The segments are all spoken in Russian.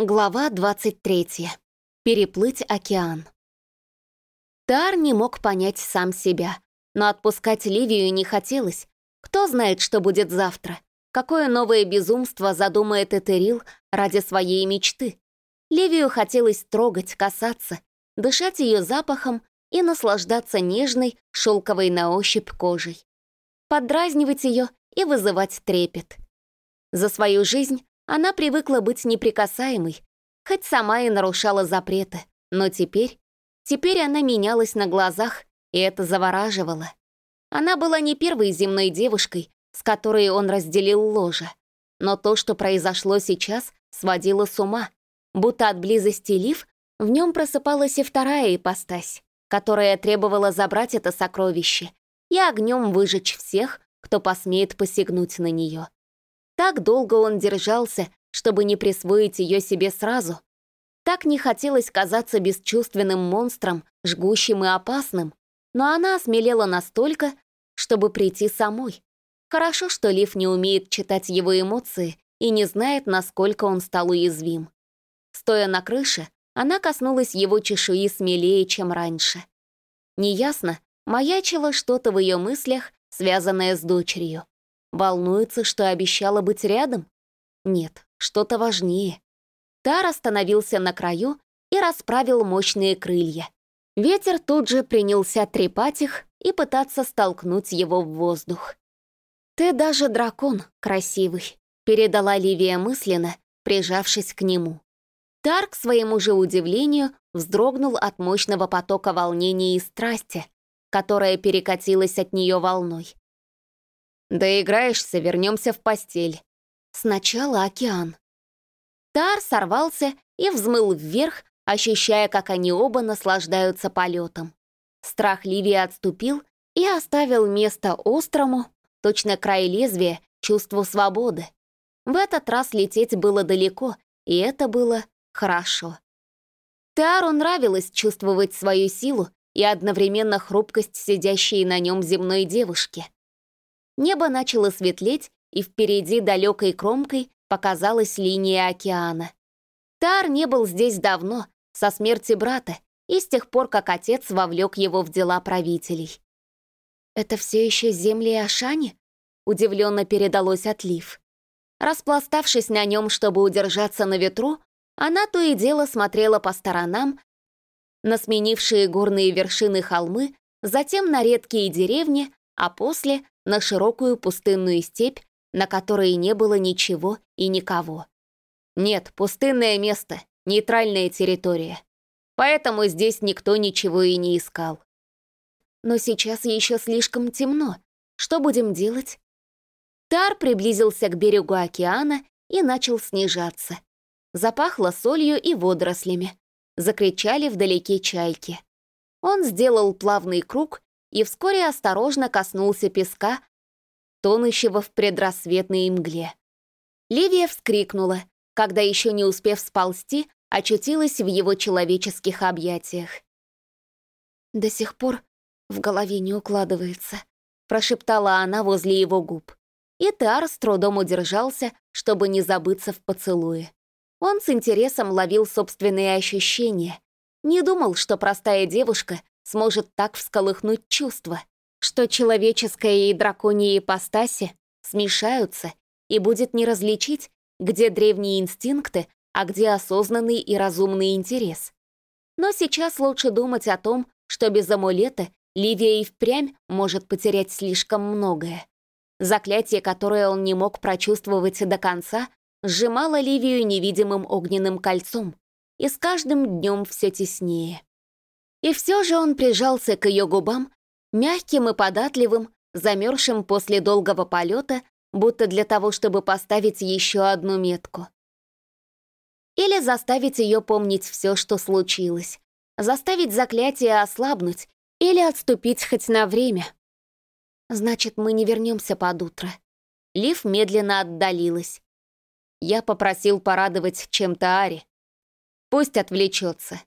Глава 23. Переплыть океан. Тар не мог понять сам себя, но отпускать Ливию не хотелось. Кто знает, что будет завтра? Какое новое безумство задумает Этерил ради своей мечты? Ливию хотелось трогать, касаться, дышать ее запахом и наслаждаться нежной, шелковой на ощупь кожей. Подразнивать ее и вызывать трепет. За свою жизнь она привыкла быть неприкасаемой, хоть сама и нарушала запреты, но теперь... Теперь она менялась на глазах, и это завораживало. Она была не первой земной девушкой, с которой он разделил ложе. Но то, что произошло сейчас, сводило с ума. Будто от близости Лив в нем просыпалась и вторая ипостась, которая требовала забрать это сокровище и огнем выжечь всех, кто посмеет посягнуть на нее. Так долго он держался, чтобы не присвоить ее себе сразу. Так не хотелось казаться бесчувственным монстром, жгущим и опасным, но она осмелела настолько, чтобы прийти самой. Хорошо, что Лив не умеет читать его эмоции и не знает, насколько он стал уязвим. Стоя на крыше, она коснулась его чешуи смелее, чем раньше. Неясно, маячило что-то в ее мыслях, связанное с дочерью. Волнуется, что обещала быть рядом? Нет, что-то важнее. Тар остановился на краю и расправил мощные крылья. Ветер тут же принялся трепать их и пытаться столкнуть его в воздух. «Ты даже дракон красивый», — передала Ливия мысленно, прижавшись к нему. Тар, к своему же удивлению, вздрогнул от мощного потока волнения и страсти, которая перекатилась от нее волной. Доиграешься, вернемся в постель. Сначала океан. Тар сорвался и взмыл вверх, ощущая, как они оба наслаждаются полетом. Страх Ливии отступил и оставил место острому, точно край лезвия, чувству свободы. В этот раз лететь было далеко, и это было хорошо. Теару нравилось чувствовать свою силу и одновременно хрупкость сидящей на нем земной девушки — Небо начало светлеть, и впереди далекой кромкой показалась линия океана. Тар не был здесь давно, со смерти брата, и с тех пор, как отец вовлек его в дела правителей. «Это все еще земли Ашани?» — удивленно передалось от Лив. Распластавшись на нем, чтобы удержаться на ветру, она то и дело смотрела по сторонам, на сменившие горные вершины холмы, затем на редкие деревни, а после на широкую пустынную степь, на которой не было ничего и никого. Нет, пустынное место, нейтральная территория. Поэтому здесь никто ничего и не искал. Но сейчас еще слишком темно. Что будем делать? Тар приблизился к берегу океана и начал снижаться. Запахло солью и водорослями. Закричали вдалеке чайки. Он сделал плавный круг и вскоре осторожно коснулся песка, тонущего в предрассветной мгле. Ливия вскрикнула, когда еще не успев сползти, очутилась в его человеческих объятиях. «До сих пор в голове не укладывается», — прошептала она возле его губ. И Тар с трудом удержался, чтобы не забыться в поцелуе. Он с интересом ловил собственные ощущения. Не думал, что простая девушка сможет так всколыхнуть чувства, что человеческая и драконья ипостаси смешаются и будет не различить, где древние инстинкты, а где осознанный и разумный интерес. Но сейчас лучше думать о том, что без амулета Ливия и впрямь может потерять слишком многое. Заклятие, которое он не мог прочувствовать до конца, сжимало Ливию невидимым огненным кольцом, и с каждым днем все теснее. И все же он прижался к ее губам, мягким и податливым, замерзшим после долгого полета, будто для того, чтобы поставить еще одну метку. Или заставить ее помнить все, что случилось, заставить заклятие ослабнуть или отступить хоть на время. Значит, мы не вернемся под утро. Лив медленно отдалилась. Я попросил порадовать чем-то Ари. Пусть отвлечется.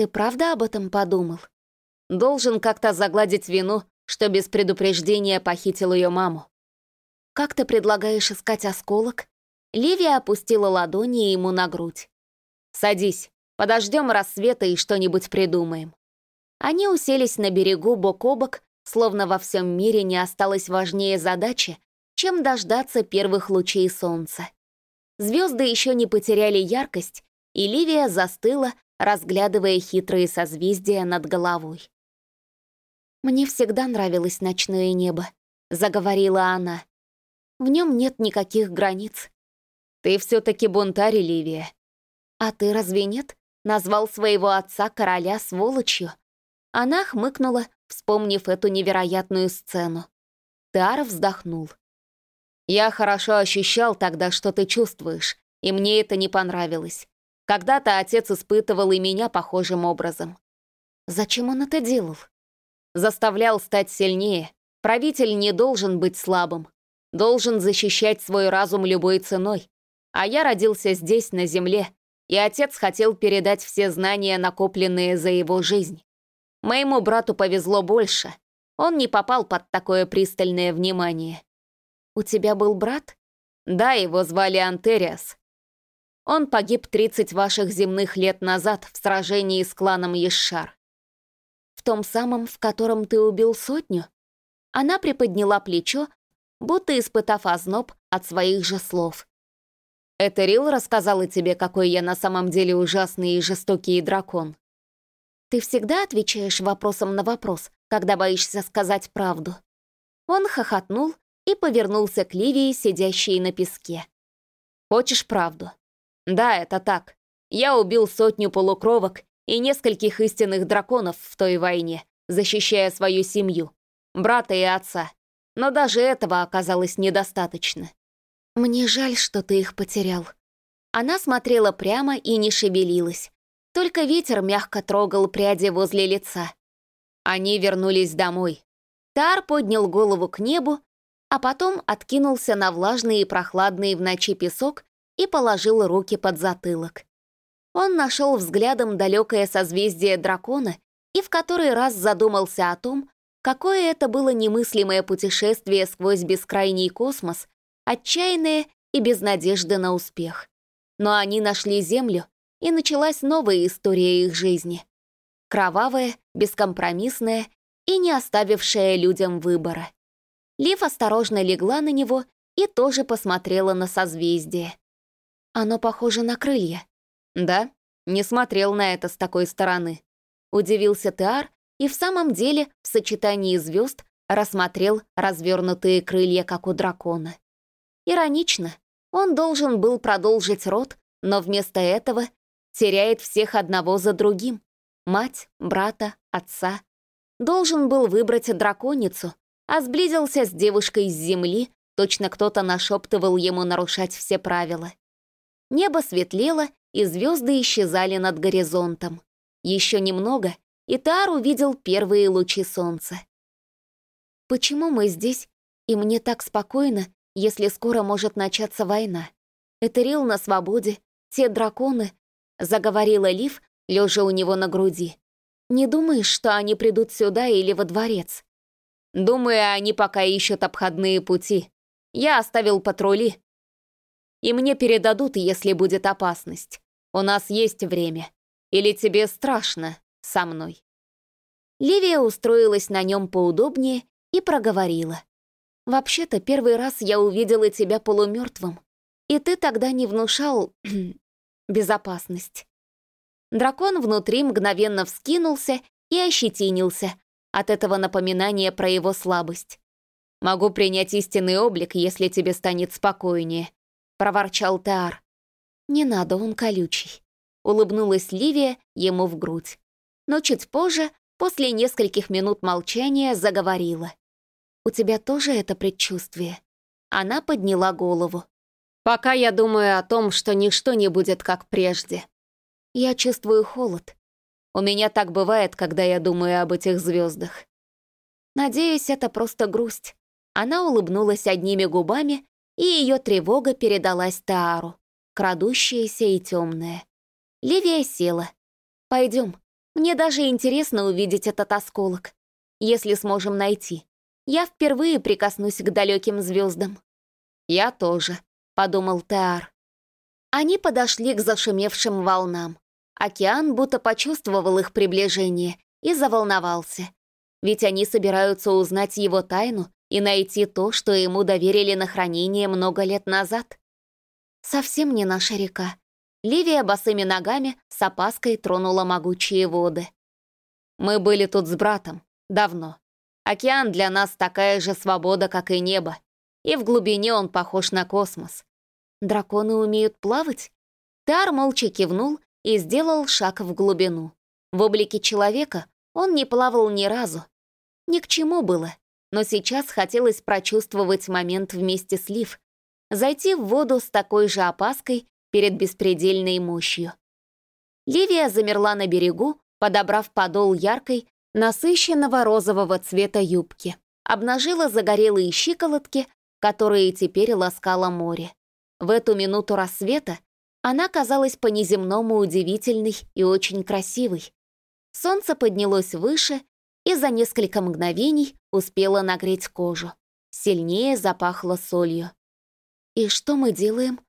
Ты правда об этом подумал? Должен как-то загладить вину, что без предупреждения похитил ее маму. Как ты предлагаешь искать осколок? Ливия опустила ладони ему на грудь. Садись, подождем рассвета и что-нибудь придумаем». Они уселись на берегу бок о бок, словно во всем мире не осталось важнее задачи, чем дождаться первых лучей солнца. Звезды еще не потеряли яркость, и Ливия застыла, разглядывая хитрые созвездия над головой. «Мне всегда нравилось ночное небо», — заговорила она. «В нем нет никаких границ». «Ты все-таки бунтарь, Ливия». «А ты разве нет?» Назвал своего отца короля сволочью. Она хмыкнула, вспомнив эту невероятную сцену. Тар вздохнул. «Я хорошо ощущал тогда, что ты чувствуешь, и мне это не понравилось. Когда-то отец испытывал и меня похожим образом. Зачем он это делал? Заставлял стать сильнее. Правитель не должен быть слабым. Должен защищать свой разум любой ценой. А я родился здесь, на земле, и отец хотел передать все знания, накопленные за его жизнь. Моему брату повезло больше. Он не попал под такое пристальное внимание. «У тебя был брат?» «Да, его звали Антериас. Он погиб 30 ваших земных лет назад в сражении с кланом Ешар. В том самом, в котором ты убил сотню? Она приподняла плечо, будто испытав озноб от своих же слов. Это Рил рассказала тебе, какой я на самом деле ужасный и жестокий дракон. Ты всегда отвечаешь вопросом на вопрос, когда боишься сказать правду. Он хохотнул и повернулся к Ливии, сидящей на песке. Хочешь правду? Да, это так. Я убил сотню полукровок и нескольких истинных драконов в той войне, защищая свою семью, брата и отца. Но даже этого оказалось недостаточно. Мне жаль, что ты их потерял. Она смотрела прямо и не шевелилась. Только ветер мягко трогал пряди возле лица. Они вернулись домой. Тар поднял голову к небу, а потом откинулся на влажный и прохладный в ночи песок и положил руки под затылок. Он нашел взглядом далекое созвездие дракона и в который раз задумался о том, какое это было немыслимое путешествие сквозь бескрайний космос, отчаянное и без надежды на успех. Но они нашли Землю, и началась новая история их жизни. Кровавая, бескомпромиссная и не оставившая людям выбора. Лив осторожно легла на него и тоже посмотрела на созвездие. Оно похоже на крылья. Да, не смотрел на это с такой стороны. Удивился Теар и в самом деле в сочетании звезд рассмотрел развернутые крылья, как у дракона. Иронично, он должен был продолжить род, но вместо этого теряет всех одного за другим. Мать, брата, отца. Должен был выбрать драконицу, а сблизился с девушкой с земли, точно кто-то нашептывал ему нарушать все правила. Небо светлело, и звезды исчезали над горизонтом. Еще немного, и Таар увидел первые лучи солнца. «Почему мы здесь, и мне так спокойно, если скоро может начаться война? Этерил на свободе, те драконы», — заговорила Лив, лежа у него на груди. «Не думаешь, что они придут сюда или во дворец?» «Думаю, они пока ищут обходные пути. Я оставил патрули, и мне передадут, если будет опасность. У нас есть время. Или тебе страшно со мной?» Ливия устроилась на нем поудобнее и проговорила. «Вообще-то, первый раз я увидела тебя полумертвым, и ты тогда не внушал безопасность». Дракон внутри мгновенно вскинулся и ощетинился от этого напоминания про его слабость. «Могу принять истинный облик, если тебе станет спокойнее», проворчал Таар. «Не надо, он колючий», — улыбнулась Ливия ему в грудь. Но чуть позже, после нескольких минут молчания, заговорила. «У тебя тоже это предчувствие?» Она подняла голову. «Пока я думаю о том, что ничто не будет как прежде. Я чувствую холод. У меня так бывает, когда я думаю об этих звездах. Надеюсь, это просто грусть». Она улыбнулась одними губами, и ее тревога передалась Таару, крадущаяся и темная. Ливия села. «Пойдем. Мне даже интересно увидеть этот осколок, если сможем найти. Я впервые прикоснусь к далеким звездам». «Я тоже», — подумал Таар. Они подошли к зашумевшим волнам. Океан будто почувствовал их приближение и заволновался. Ведь они собираются узнать его тайну и найти то, что ему доверили на хранение много лет назад. Совсем не наша река. Ливия босыми ногами с опаской тронула могучие воды. Мы были тут с братом. Давно. Океан для нас такая же свобода, как и небо. И в глубине он похож на космос. Драконы умеют плавать? Тар молча кивнул и сделал шаг в глубину. В облике человека он не плавал ни разу. Ни к чему было, но сейчас хотелось прочувствовать момент вместе с Лив, зайти в воду с такой же опаской перед беспредельной мощью. Ливия замерла на берегу, подобрав подол яркой, насыщенного розового цвета юбки, обнажила загорелые щиколотки, которые теперь ласкало море. В эту минуту рассвета она казалась по-неземному удивительной и очень красивой. Солнце поднялось выше и за несколько мгновений успело нагреть кожу. Сильнее запахло солью. «И что мы делаем?»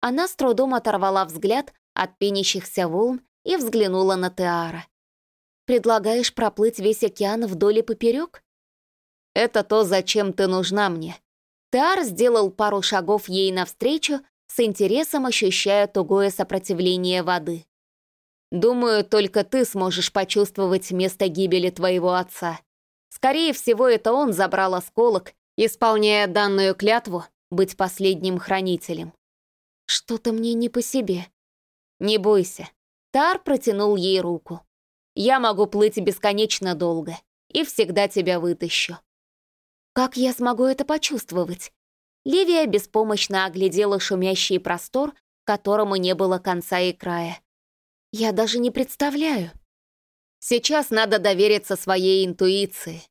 Она с трудом оторвала взгляд от пенящихся волн и взглянула на Теара. «Предлагаешь проплыть весь океан вдоль и поперек?» «Это то, зачем ты нужна мне», Тар сделал пару шагов ей навстречу, с интересом ощущая тугое сопротивление воды. «Думаю, только ты сможешь почувствовать место гибели твоего отца. Скорее всего, это он забрал осколок, исполняя данную клятву быть последним хранителем. Что-то мне не по себе. Не бойся. Тар протянул ей руку. Я могу плыть бесконечно долго и всегда тебя вытащу. Как я смогу это почувствовать? Ливия беспомощно оглядела шумящий простор, которому не было конца и края. Я даже не представляю. Сейчас надо довериться своей интуиции.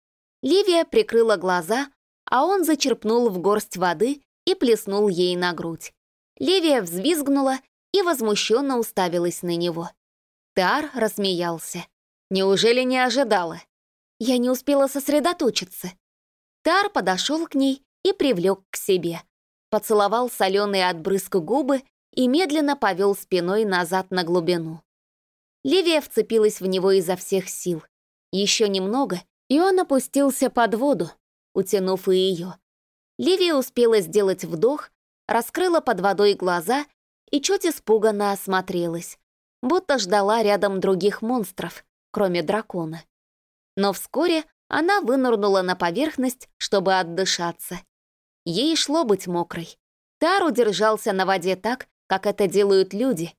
Ливия прикрыла глаза, а он зачерпнул в горсть воды и плеснул ей на грудь. Ливия взвизгнула и возмущенно уставилась на него. Тар рассмеялся. Неужели не ожидала? Я не успела сосредоточиться. Тар подошел к ней и привлек к себе. Поцеловал соленые от брызг губы и медленно повел спиной назад на глубину. Ливия вцепилась в него изо всех сил. Еще немного, и он опустился под воду, утянув и ее. Ливия успела сделать вдох, раскрыла под водой глаза и чуть испуганно осмотрелась, будто ждала рядом других монстров, кроме дракона. Но вскоре она вынырнула на поверхность, чтобы отдышаться. Ей шло быть мокрой. Тар удержался на воде так, как это делают люди,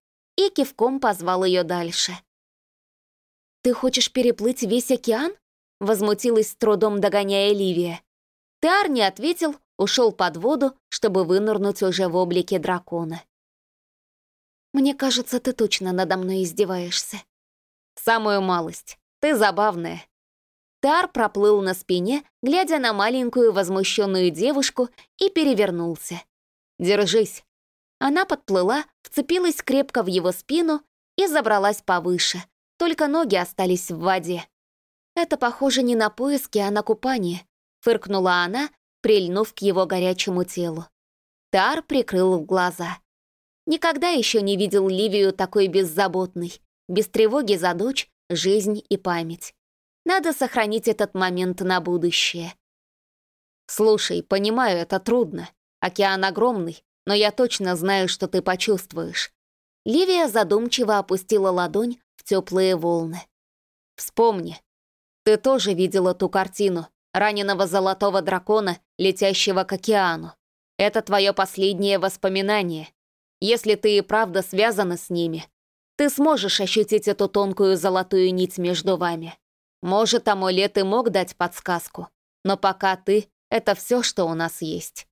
и кивком позвал ее дальше. «Ты хочешь переплыть весь океан?» — возмутилась с трудом догоняя Ливия. Тар не ответил, ушел под воду, чтобы вынырнуть уже в облике дракона. «Мне кажется, ты точно надо мной издеваешься». «Самую малость. Ты забавная. Тар проплыл на спине, глядя на маленькую возмущенную девушку, и перевернулся. «Держись!» Она подплыла, вцепилась крепко в его спину и забралась повыше, только ноги остались в воде. «Это похоже не на поиски, а на купание», — фыркнула она, прильнув к его горячему телу. Тар прикрыл глаза. Никогда еще не видел Ливию такой беззаботной, без тревоги за дочь, жизнь и память. Надо сохранить этот момент на будущее. Слушай, понимаю, это трудно. Океан огромный, но я точно знаю, что ты почувствуешь. Ливия задумчиво опустила ладонь в теплые волны. Вспомни, ты тоже видела ту картину раненого золотого дракона, летящего к океану. Это твое последнее воспоминание. Если ты и правда связана с ними, ты сможешь ощутить эту тонкую золотую нить между вами. Может, амулет и мог дать подсказку, но пока ты — это все, что у нас есть.